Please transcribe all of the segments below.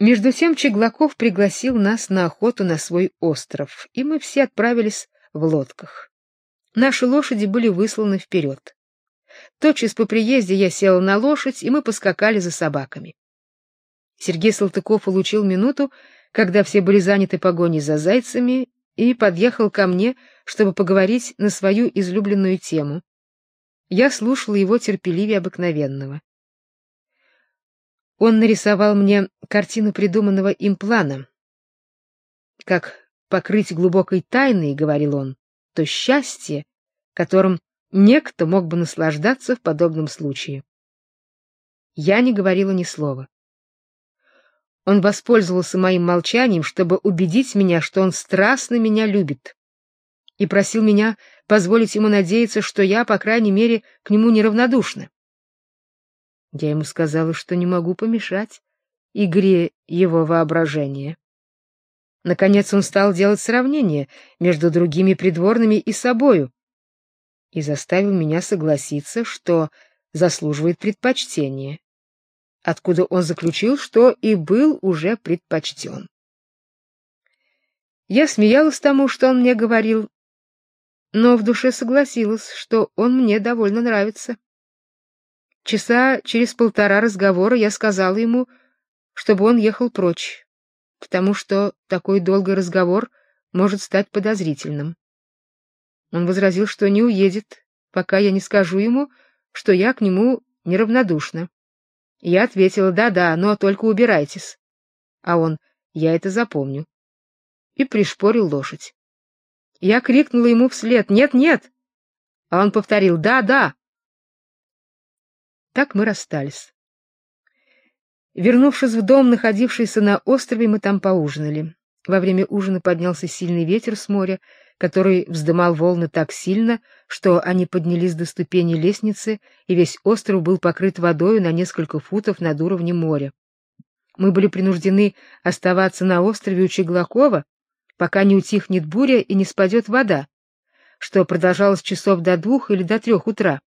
Между тем Чеглаков пригласил нас на охоту на свой остров, и мы все отправились в лодках. Наши лошади были высланы вперед. Тотчас по приезде я села на лошадь, и мы поскакали за собаками. Сергей Салтыков улучил минуту, когда все были заняты погоней за зайцами, и подъехал ко мне, чтобы поговорить на свою излюбленную тему. Я слушала его терпеливее обыкновенного. Он нарисовал мне картину придуманного им плана. Как покрыть глубокой тайной, говорил он, то счастье, которым некто мог бы наслаждаться в подобном случае. Я не говорила ни слова. Он воспользовался моим молчанием, чтобы убедить меня, что он страстно меня любит, и просил меня позволить ему надеяться, что я, по крайней мере, к нему неравнодушна. Я ему сказала, что не могу помешать игре его воображения. Наконец он стал делать сравнение между другими придворными и собою и заставил меня согласиться, что заслуживает предпочтения, откуда он заключил, что и был уже предпочтен. Я смеялась тому, что он мне говорил, но в душе согласилась, что он мне довольно нравится. Часа через полтора разговора я сказала ему, чтобы он ехал прочь, потому что такой долгий разговор может стать подозрительным. Он возразил, что не уедет, пока я не скажу ему, что я к нему неравнодушна. Я ответила: "Да-да, но только убирайтесь". А он: "Я это запомню". И пришпорил лошадь. Я крикнула ему вслед: "Нет, нет!" А он повторил: "Да-да". Так мы расстались. Вернувшись в дом, находившийся на острове, мы там поужинали. Во время ужина поднялся сильный ветер с моря, который вздымал волны так сильно, что они поднялись до ступени лестницы, и весь остров был покрыт водой на несколько футов над уровнем моря. Мы были принуждены оставаться на острове у Чеглакова, пока не утихнет буря и не спадет вода, что продолжалось часов до двух или до трех утра.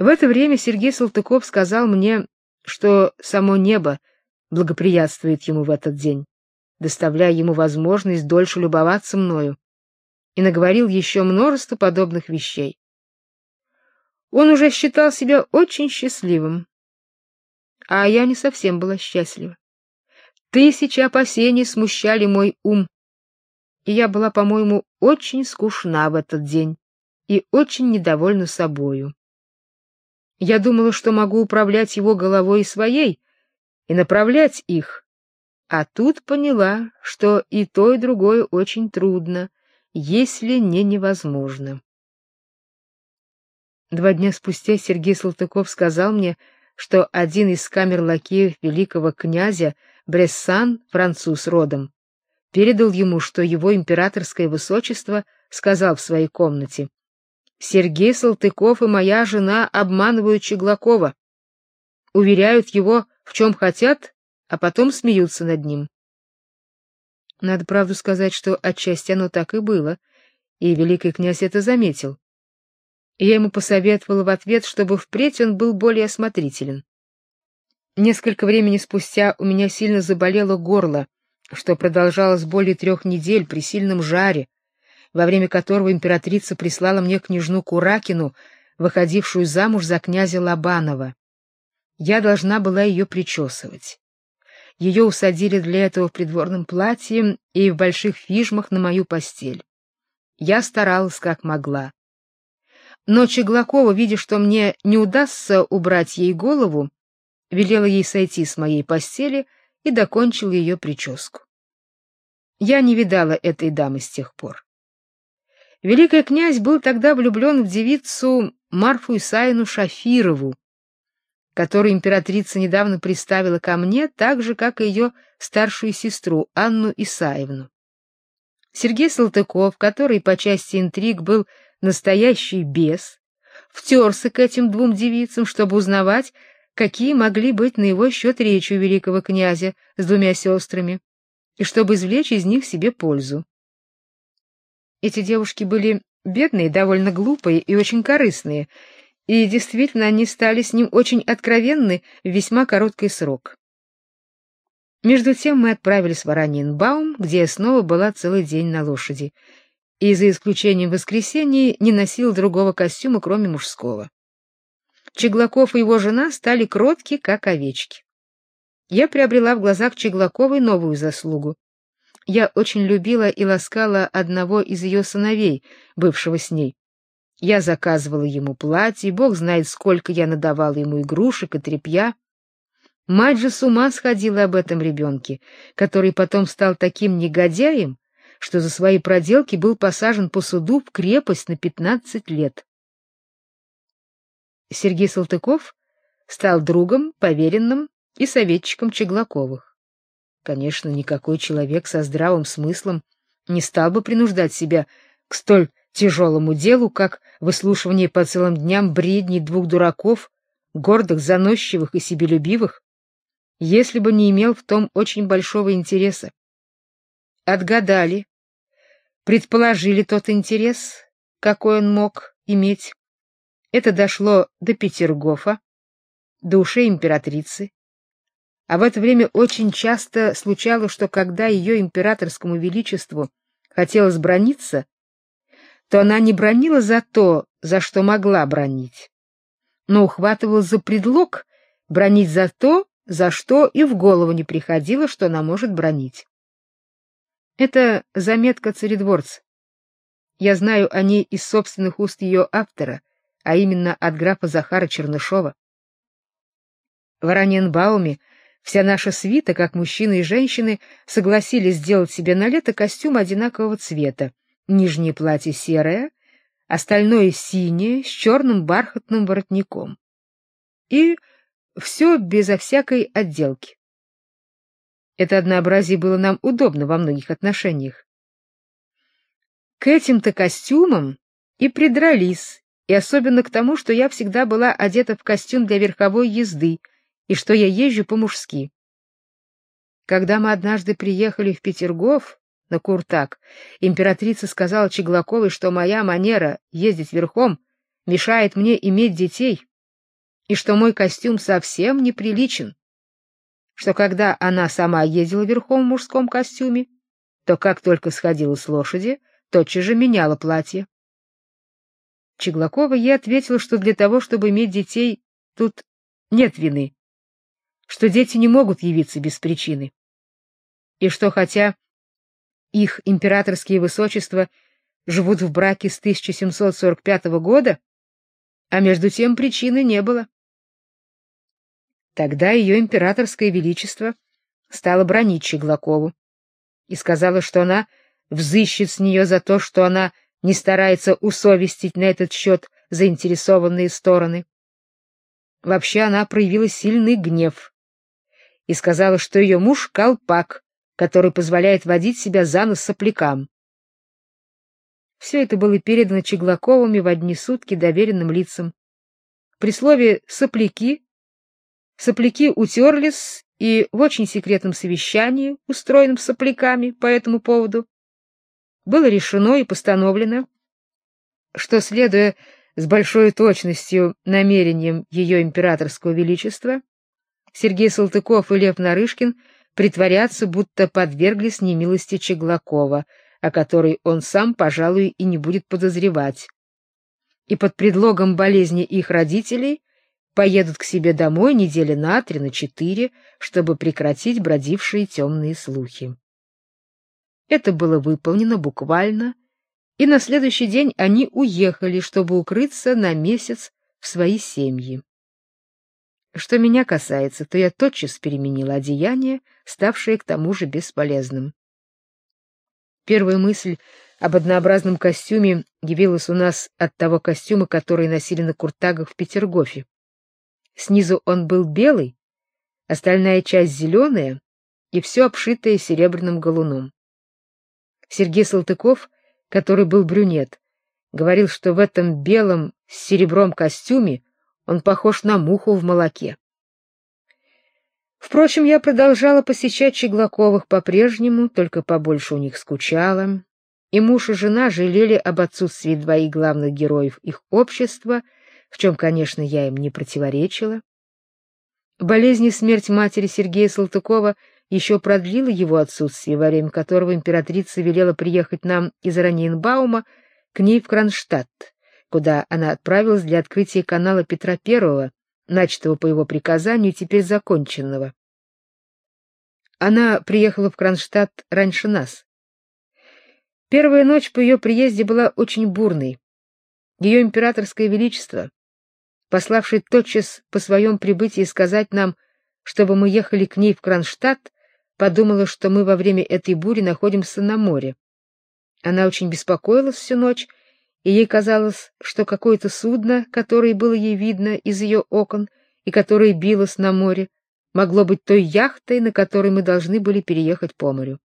В это время Сергей Салтыков сказал мне, что само небо благоприятствует ему в этот день, доставляя ему возможность дольше любоваться мною, и наговорил еще множество подобных вещей. Он уже считал себя очень счастливым, а я не совсем была счастлива. Тысячи опасений смущали мой ум, и я была, по-моему, очень скучна в этот день и очень недовольна собою. Я думала, что могу управлять его головой и своей и направлять их. А тут поняла, что и то, и другое очень трудно, если не невозможно. Два дня спустя Сергей Салтыков сказал мне, что один из камер лакеев великого князя Брессан, француз родом, передал ему, что его императорское высочество сказал в своей комнате: Сергей Салтыков и моя жена обманывают Чеглакова, уверяют его в чем хотят, а потом смеются над ним. Надо правду сказать, что отчасти оно так и было, и великий князь это заметил. Я ему посоветовала в ответ, чтобы впредь он был более осмотрителен. Несколько времени спустя у меня сильно заболело горло, что продолжалось более трех недель при сильном жаре, во время которого императрица прислала мне княжну Куракину, выходившую замуж за князя Лобанова. Я должна была ее причесывать. Ее усадили для этого в придворном платье и в больших фижмах на мою постель. Я старалась как могла. Но Чеглакова, видя, что мне не удастся убрать ей голову, велела ей сойти с моей постели и докончила ее прическу. Я не видала этой дамы с тех пор. Великий князь был тогда влюблен в девицу Марфу Исаину Шафирову, которую императрица недавно приставила ко мне, так же как и ее старшую сестру Анну Исаевну. Сергей Салтыков, который по части интриг был настоящий бес, втерся к этим двум девицам, чтобы узнавать, какие могли быть на его счет речи у великого князя с двумя сестрами, и чтобы извлечь из них себе пользу. Эти девушки были бедные, довольно глупые и очень корыстные, и действительно они стали с ним очень откровенны в весьма короткий срок. Между тем мы отправились в Араньенбаум, где я снова была целый день на лошади, и за исключением воскресенья не носил другого костюма, кроме мужского. Чеглаков и его жена стали кротки, как овечки. Я приобрела в глазах Чеглаковой новую заслугу. Я очень любила и ласкала одного из ее сыновей, бывшего с ней. Я заказывала ему платье, бог знает, сколько я надавала ему игрушек и тряпья. Мать же с ума сходила об этом ребенке, который потом стал таким негодяем, что за свои проделки был посажен по суду в крепость на пятнадцать лет. Сергей Салтыков стал другом, поверенным и советчиком Чеглаковых. Конечно, никакой человек со здравым смыслом не стал бы принуждать себя к столь тяжелому делу, как выслушивание по целым дням бредней двух дураков, гордых, заносчивых и себелюбивых, если бы не имел в том очень большого интереса. Отгадали, предположили тот интерес, какой он мог иметь. Это дошло до Петергофа, до ушей императрицы. А в это время очень часто случалось, что когда ее императорскому величеству хотелось брониться, то она не бронила за то, за что могла бронить, но ухватывала за предлог бронить за то, за что и в голову не приходило, что она может бронить. Это заметка царедворца. Я знаю о ней из собственных уст ее автора, а именно от графа Захара Чернышова. В Раненбауме вся наша свита, как мужчины и женщины, согласились сделать себе на лето костюм одинакового цвета. Нижнее платье серое, остальное синее с черным бархатным воротником. И все безо всякой отделки. Это однообразие было нам удобно во многих отношениях. К этим-то костюмам и придрались и особенно к тому, что я всегда была одета в костюм для верховой езды и что я езжу по-мужски. Когда мы однажды приехали в Петергоф на Куртак, императрица сказала Чеглаковой, что моя манера ездить верхом мешает мне иметь детей, и что мой костюм совсем неприличен. Что когда она сама ездила верхом в мужском костюме, то как только сходила с лошади, тотчас же меняла платье. Чеглакова ей ответила, что для того, чтобы иметь детей, тут нет вины, что дети не могут явиться без причины. И что хотя их императорские высочества живут в браке с 1745 года, а между тем причины не было. Тогда ее императорское величество стало бронить Чеглакову и сказала, что она взыщет с нее за то, что она не старается усовестить на этот счет заинтересованные стороны. Вообще она проявила сильный гнев и сказала, что ее муж колпак, который позволяет водить себя за нос соплякам. Все это было передано Чеглаковыми в одни сутки доверенным лицам. При слове «сопляки» сопляки утерлись, и в очень секретном совещании, устроенном сопляками по этому поводу, было решено и постановлено, что, следуя с большой точностью намерениям ее императорского величества, Сергей Салтыков и Лев Нарышкин притворятся, будто подверглись немилости Чеглакова, о которой он сам, пожалуй, и не будет подозревать. И под предлогом болезни их родителей поедут к себе домой недели на три, на четыре, чтобы прекратить бродившие темные слухи. Это было выполнено буквально, и на следующий день они уехали, чтобы укрыться на месяц в свои семьи. Что меня касается, то я тотчас переменила одеяние, ставшее к тому же бесполезным. Первая мысль об однообразном костюме явилась у нас от того костюма, который носили на куртагах в Петергофе. Снизу он был белый, остальная часть зеленая и все обшитое серебряным галуном. Сергей Салтыков, который был брюнет, говорил, что в этом белом с серебром костюме он похож на муху в молоке. Впрочем, я продолжала посещать Чеглаковых по-прежнему, только побольше у них скучала, и муж и жена жалели об отсутствии двоих главных героев их общества, в чем, конечно, я им не противоречила. Болезнь и смерть матери Сергея Салтыкова еще продлила его отсутствие, во время которого императрица велела приехать нам из Раненбаума к ней в Кронштадт, куда она отправилась для открытия канала Петра I, начатого по его приказанию, теперь законченного. Она приехала в Кронштадт раньше нас. Первая ночь по ее приезде была очень бурной. Ее императорское величество, пославший тотчас по своем прибытии сказать нам, чтобы мы ехали к ней в Кронштадт, подумала, что мы во время этой бури находимся на море. Она очень беспокоилась всю ночь, и ей казалось, что какое-то судно, которое было ей видно из ее окон и которое билось на море, могло быть той яхтой, на которой мы должны были переехать по морю.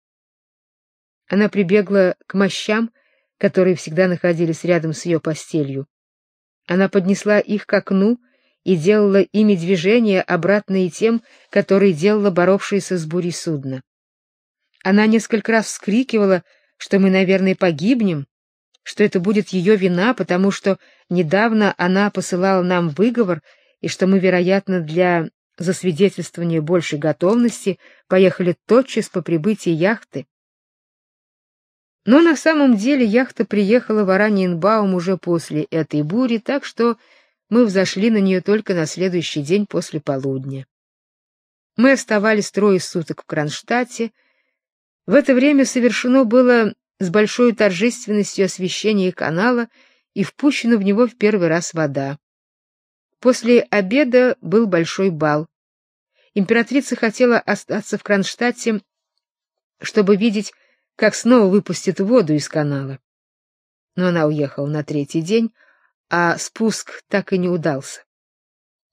Она прибегла к мощам, которые всегда находились рядом с ее постелью. Она поднесла их к окну и делала ими движения, обратные тем, которые делала боровшееся с бурей судно. Она несколько раз вскрикивала, что мы, наверное, погибнем, что это будет ее вина, потому что недавно она посылала нам выговор, и что мы, вероятно, для засвидетельствования большей готовности поехали тотчас по прибытии яхты. Но на самом деле яхта приехала в Араньенбаум уже после этой бури, так что мы взошли на нее только на следующий день после полудня. Мы оставались трое суток в Кронштадте. В это время совершено было с большой торжественностью освещение канала и впущена в него в первый раз вода. После обеда был большой бал. Императрица хотела остаться в Кронштадте, чтобы видеть как снова выпустит воду из канала. Но она уехала на третий день, а спуск так и не удался.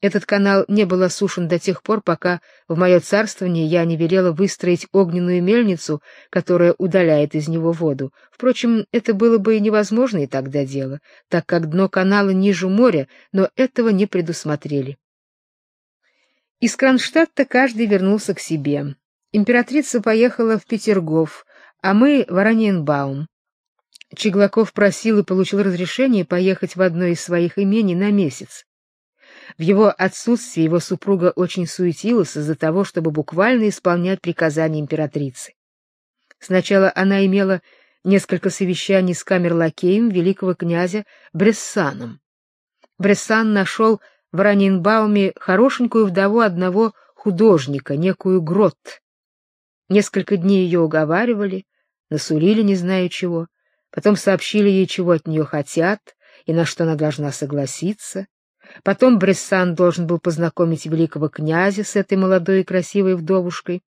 Этот канал не был осушен до тех пор, пока в мое царствование я не велела выстроить огненную мельницу, которая удаляет из него воду. Впрочем, это было бы и невозможно и тогда дело, так как дно канала ниже моря, но этого не предусмотрели. Из Кронштадта каждый вернулся к себе. Императрица поехала в Петергоф, а мы в Араньенбаум. Чеглаков просил и получил разрешение поехать в одно из своих имений на месяц. В его отсутствие его супруга очень суетилась из-за того, чтобы буквально исполнять приказания императрицы. Сначала она имела несколько совещаний с камерлакеем великого князя Брессаном. Брессан нашел в Раненбауме хорошенькую вдову одного художника, некую Грот. Несколько дней ее уговаривали, насулили не знаю чего, потом сообщили ей, чего от нее хотят и на что она должна согласиться. Потом Брессан должен был познакомить великого князя с этой молодой и красивой вдовушкой.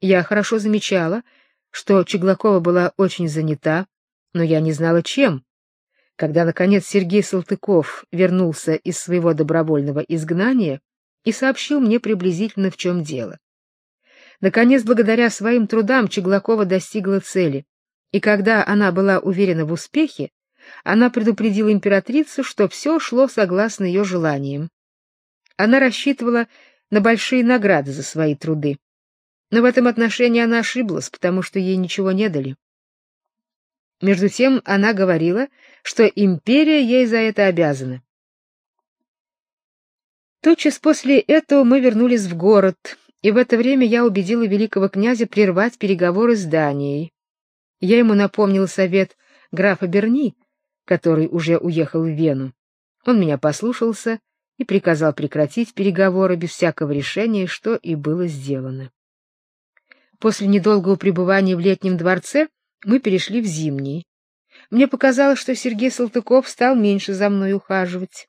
Я хорошо замечала, что Чеглакова была очень занята, но я не знала чем. Когда наконец Сергей Салтыков вернулся из своего добровольного изгнания и сообщил мне приблизительно в чем дело. Наконец, благодаря своим трудам Чеглакова достигла цели, и когда она была уверена в успехе, она предупредила императрицу, что все шло согласно ее желаниям. Она рассчитывала на большие награды за свои труды. Но в этом отношении она ошиблась, потому что ей ничего не дали. Между тем она говорила, что империя ей за это обязана. Тотчас после этого мы вернулись в город, и в это время я убедила великого князя прервать переговоры с Данией. Я ему напомнил совет графа Берни, который уже уехал в Вену. Он меня послушался и приказал прекратить переговоры без всякого решения, что и было сделано. После недолгого пребывания в летнем дворце мы перешли в зимний. Мне показалось, что Сергей Салтыков стал меньше за мной ухаживать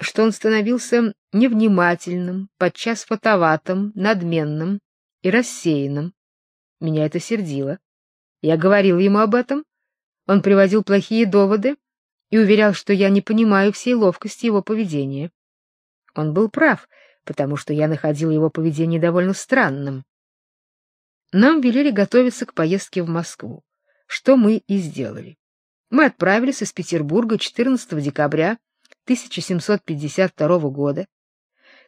что он становился невнимательным, подчас фотоватым, надменным и рассеянным. Меня это сердило. Я говорил ему об этом. Он приводил плохие доводы и уверял, что я не понимаю всей ловкости его поведения. Он был прав, потому что я находил его поведение довольно странным. Нам велели готовиться к поездке в Москву, что мы и сделали. Мы отправились из Петербурга 14 декабря 1752 года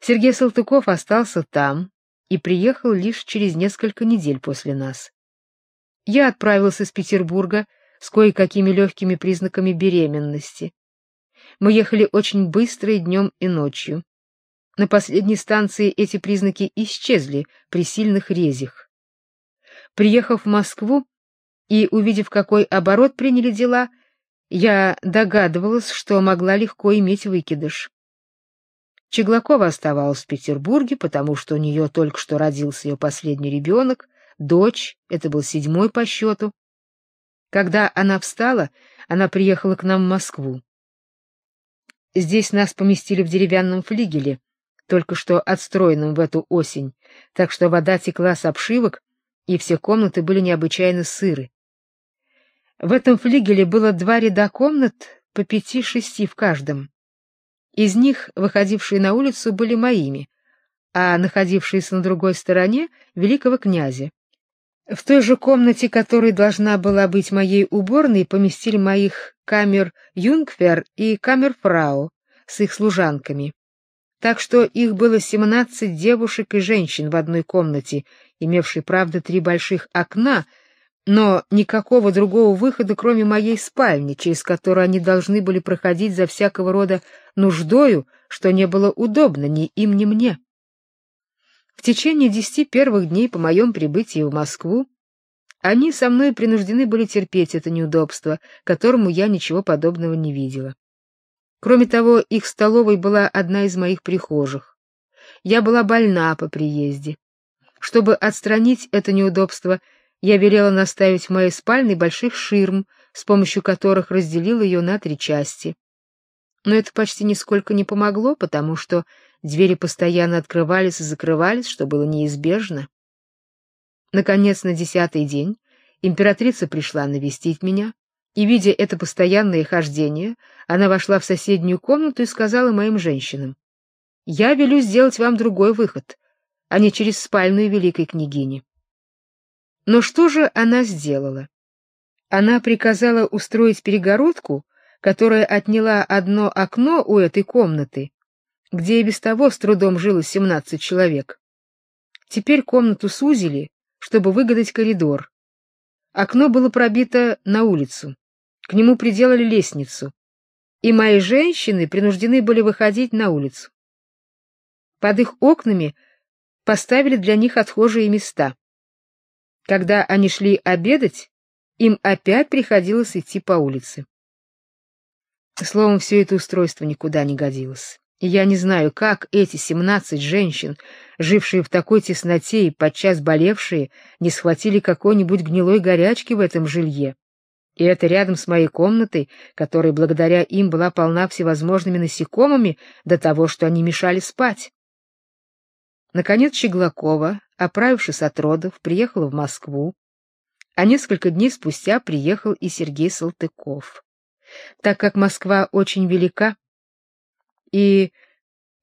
Сергей Салтыков остался там и приехал лишь через несколько недель после нас. Я отправился из Петербурга с кое-какими легкими признаками беременности. Мы ехали очень быстро и днем, и ночью. На последней станции эти признаки исчезли при сильных резях. Приехав в Москву и увидев, какой оборот приняли дела, я догадывалась, что могла легко иметь выкидыш. Чеглакова оставалась в Петербурге, потому что у нее только что родился ее последний ребенок, дочь, это был седьмой по счету. Когда она встала, она приехала к нам в Москву. Здесь нас поместили в деревянном флигеле, только что отстроенном в эту осень, так что вода текла с обшивок, и все комнаты были необычайно сыры. В этом флигеле было два ряда комнат по пяти-шести в каждом. Из них выходившие на улицу были моими, а находившиеся на другой стороне великого князя. В той же комнате, которая должна была быть моей уборной, поместили моих камер юнгфер и камерфрау с их служанками так что их было семнадцать девушек и женщин в одной комнате, имевшей, правда, три больших окна, но никакого другого выхода, кроме моей спальни, через которую они должны были проходить за всякого рода нуждою, что не было удобно ни им, ни мне. В течение десяти первых дней по моем прибытии в Москву они со мной принуждены были терпеть это неудобство, которому я ничего подобного не видела. Кроме того, их столовой была одна из моих прихожих. Я была больна по приезде. Чтобы отстранить это неудобство, я велела наставить в моей спальне больших ширм, с помощью которых разделила ее на три части. Но это почти нисколько не помогло, потому что двери постоянно открывались и закрывались, что было неизбежно. Наконец, на десятый день императрица пришла навестить меня, и, видя это постоянное хождение, она вошла в соседнюю комнату и сказала моим женщинам, «Я велю сделать вам другой выход, а не через спальную великой княгини». Но что же она сделала? Она приказала устроить перегородку, которая отняла одно окно у этой комнаты, где и без того с трудом жило семнадцать человек. Теперь комнату сузили, чтобы выгадать коридор. Окно было пробито на улицу. К нему приделали лестницу, и мои женщины принуждены были выходить на улицу. Под их окнами поставили для них отхожие места. Когда они шли обедать, им опять приходилось идти по улице. Словом, все это устройство никуда не годилось. Я не знаю, как эти семнадцать женщин, жившие в такой тесноте и подчас болевшие, не схватили какой-нибудь гнилой горячки в этом жилье. И это рядом с моей комнатой, которая благодаря им была полна всевозможными насекомыми до того, что они мешали спать. Наконец Щеглакова, оправившись от родов, приехала в Москву, а несколько дней спустя приехал и Сергей Салтыков. Так как Москва очень велика, и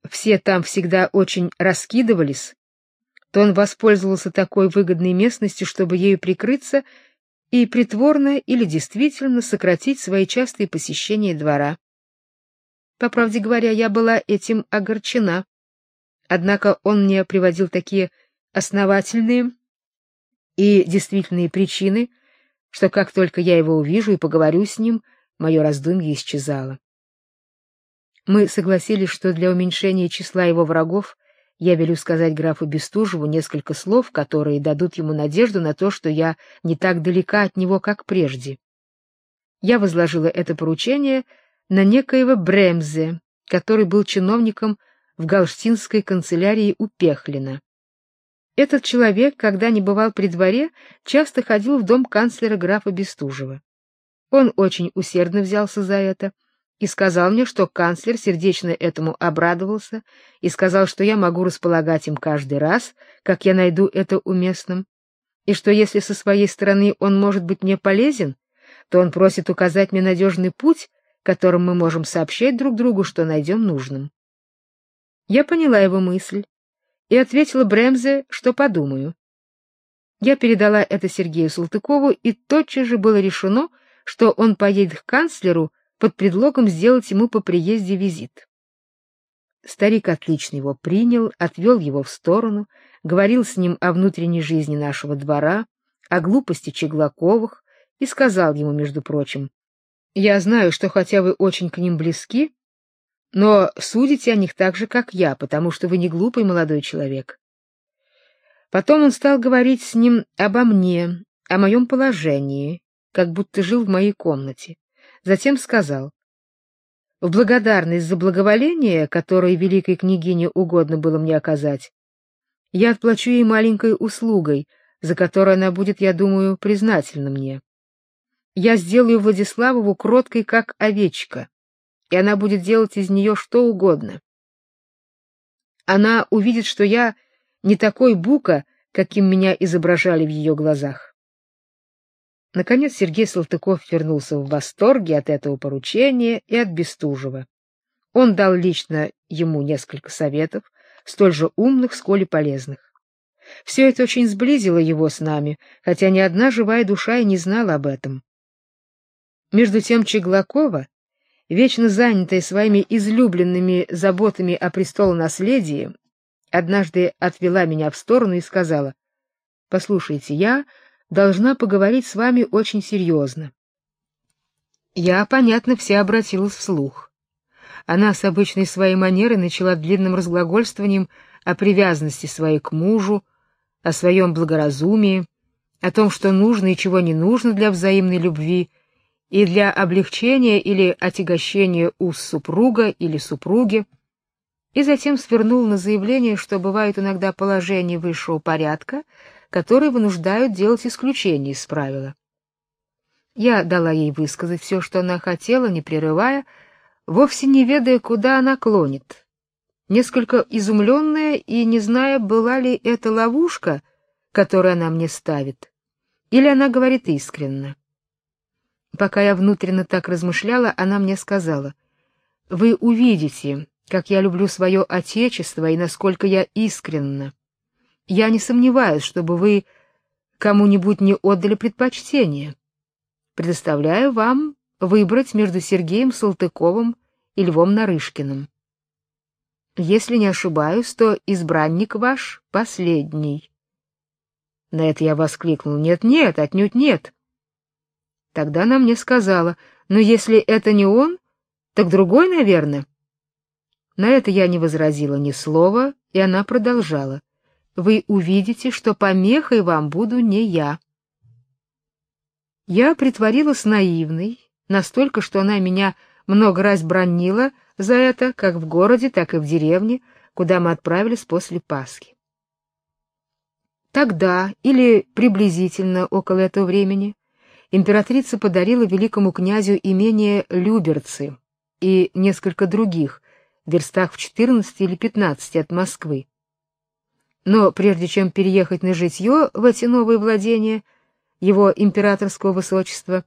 все там всегда очень раскидывались, то он воспользовался такой выгодной местностью, чтобы ею прикрыться и притворно или действительно сократить свои частые посещения двора. По правде говоря, я была этим огорчена. Однако он мне приводил такие основательные и действительные причины, что как только я его увижу и поговорю с ним, мое раздумье исчезало. Мы согласились, что для уменьшения числа его врагов я велю сказать графу Бестужеву несколько слов, которые дадут ему надежду на то, что я не так далека от него, как прежде. Я возложила это поручение на некоего Бремзе, который был чиновником в галштинской канцелярии у Пехлина. Этот человек, когда не бывал при дворе, часто ходил в дом канцлера графа Бестужева. Он очень усердно взялся за это и сказал мне, что канцлер сердечно этому обрадовался и сказал, что я могу располагать им каждый раз, как я найду это уместным, и что если со своей стороны он может быть мне полезен, то он просит указать мне надежный путь, которым мы можем сообщать друг другу, что найдем нужным. Я поняла его мысль и ответила Бремзе, что подумаю. Я передала это Сергею Салтыкову, и тотчас же было решено, что он поедет к канцлеру под предлогом сделать ему по приезде визит. Старик отлично его принял, отвел его в сторону, говорил с ним о внутренней жизни нашего двора, о глупости Чеглаковых и сказал ему, между прочим: "Я знаю, что хотя вы очень к ним близки, Но судите о них так же, как я, потому что вы не глупый молодой человек. Потом он стал говорить с ним обо мне, о моем положении, как будто жил в моей комнате. Затем сказал: "В благодарность за благоволение, которое великой княгине угодно было мне оказать, я отплачу ей маленькой услугой, за которую она будет, я думаю, признательна мне. Я сделаю Владиславову кроткой, как овечка, и она будет делать из нее что угодно. Она увидит, что я не такой бука, каким меня изображали в ее глазах. Наконец Сергей Салтыков вернулся в восторге от этого поручения и от Бестужева. Он дал лично ему несколько советов, столь же умных, сколь и полезных. Все это очень сблизило его с нами, хотя ни одна живая душа и не знала об этом. Между тем Чеглакова, вечно занятая своими излюбленными заботами о престолонаследии, однажды отвела меня в сторону и сказала: "Послушайте, я должна поговорить с вами очень серьезно». Я, понятно, вся обратилась вслух. Она с обычной своей манерой начала длинным разглагольствованием о привязанности своей к мужу, о своем благоразумии, о том, что нужно и чего не нужно для взаимной любви и для облегчения или отягощения уз супруга или супруги, и затем свернул на заявление, что бывают иногда положения высшего порядка, которые вынуждают делать исключения из правила. Я дала ей высказать все, что она хотела, не прерывая, вовсе не ведая, куда она клонит. Несколько изумленная и не зная, была ли это ловушка, которую она мне ставит, или она говорит искренне. Пока я внутренне так размышляла, она мне сказала: "Вы увидите, как я люблю свое отечество и насколько я искренна. Я не сомневаюсь, чтобы вы кому-нибудь не отдали предпочтение. Предоставляю вам выбрать между Сергеем Салтыковым и Львом Нарышкиным. Если не ошибаюсь, то избранник ваш последний. На это я воскликнул: "Нет-нет, отнюдь нет". Тогда она мне сказала: "Но если это не он, так другой, наверное". На это я не возразила ни слова, и она продолжала: "Вы увидите, что помехой вам буду не я". Я притворилась наивной, настолько, что она меня много раз бронила за это, как в городе, так и в деревне, куда мы отправились после Пасхи. Тогда, или приблизительно около этого времени, императрица подарила великому князю имение Люберцы и несколько других, в верстах в 14 или 15 от Москвы. Но прежде чем переехать на житье в эти новые владения, его императорского высочества,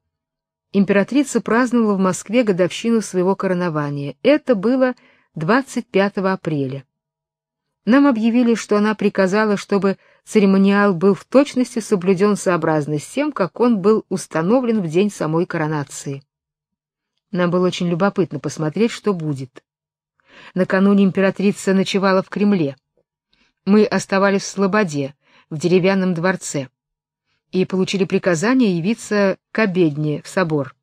императрица праздновала в Москве годовщину своего коронования. Это было 25 апреля. Нам объявили, что она приказала, чтобы церемониал был в точности соблюден сообразно с тем, как он был установлен в день самой коронации. Нам было очень любопытно посмотреть, что будет. Накануне императрица ночевала в Кремле. Мы оставались в Слободе, в деревянном дворце и получили приказание явиться к обедне в собор.